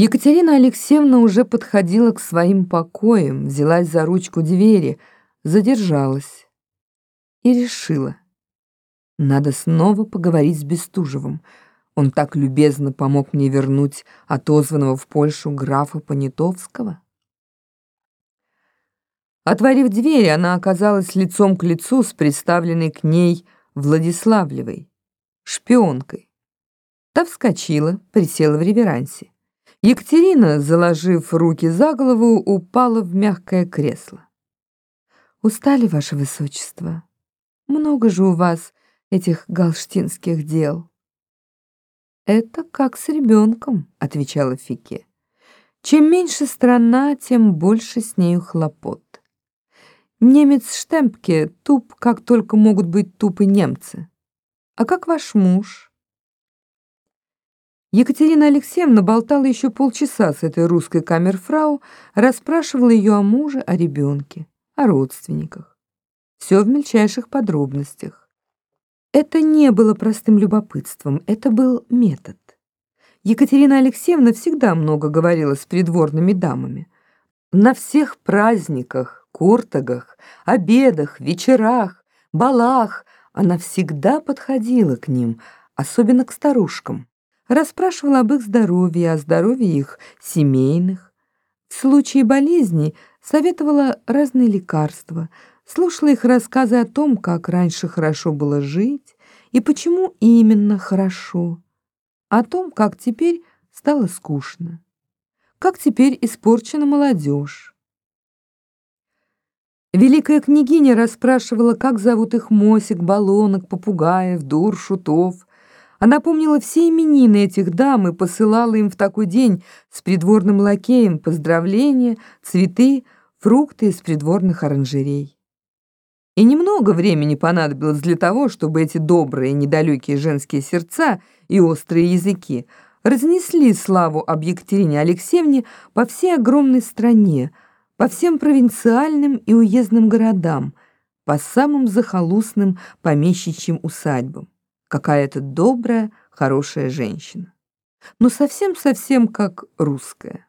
Екатерина Алексеевна уже подходила к своим покоям, взялась за ручку двери, задержалась и решила. Надо снова поговорить с Бестужевым. Он так любезно помог мне вернуть отозванного в Польшу графа Понятовского. Отворив дверь, она оказалась лицом к лицу с представленной к ней Владиславлевой, шпионкой. Та вскочила, присела в реверансе. Екатерина, заложив руки за голову, упала в мягкое кресло. «Устали, ваше высочество? Много же у вас этих галштинских дел». «Это как с ребенком», — отвечала Фике. «Чем меньше страна, тем больше с нею хлопот. Немец Штемпке туп, как только могут быть тупы немцы. А как ваш муж?» Екатерина Алексеевна болтала еще полчаса с этой русской камерфрау, расспрашивала ее о муже, о ребенке, о родственниках. Все в мельчайших подробностях. Это не было простым любопытством, это был метод. Екатерина Алексеевна всегда много говорила с придворными дамами. На всех праздниках, куртагах, обедах, вечерах, балах она всегда подходила к ним, особенно к старушкам расспрашивала об их здоровье, о здоровье их семейных. В случае болезни советовала разные лекарства, слушала их рассказы о том, как раньше хорошо было жить и почему именно хорошо, о том, как теперь стало скучно, как теперь испорчена молодежь. Великая княгиня расспрашивала, как зовут их мосик, баллонок, попугаев, дур, шутов, она помнила все именины этих дам и посылала им в такой день с придворным лакеем поздравления, цветы, фрукты из придворных оранжерей. И немного времени понадобилось для того, чтобы эти добрые, недалекие женские сердца и острые языки разнесли славу об Екатерине Алексеевне по всей огромной стране, по всем провинциальным и уездным городам, по самым захолустным помещичьим усадьбам какая-то добрая, хорошая женщина. Но совсем-совсем как русская.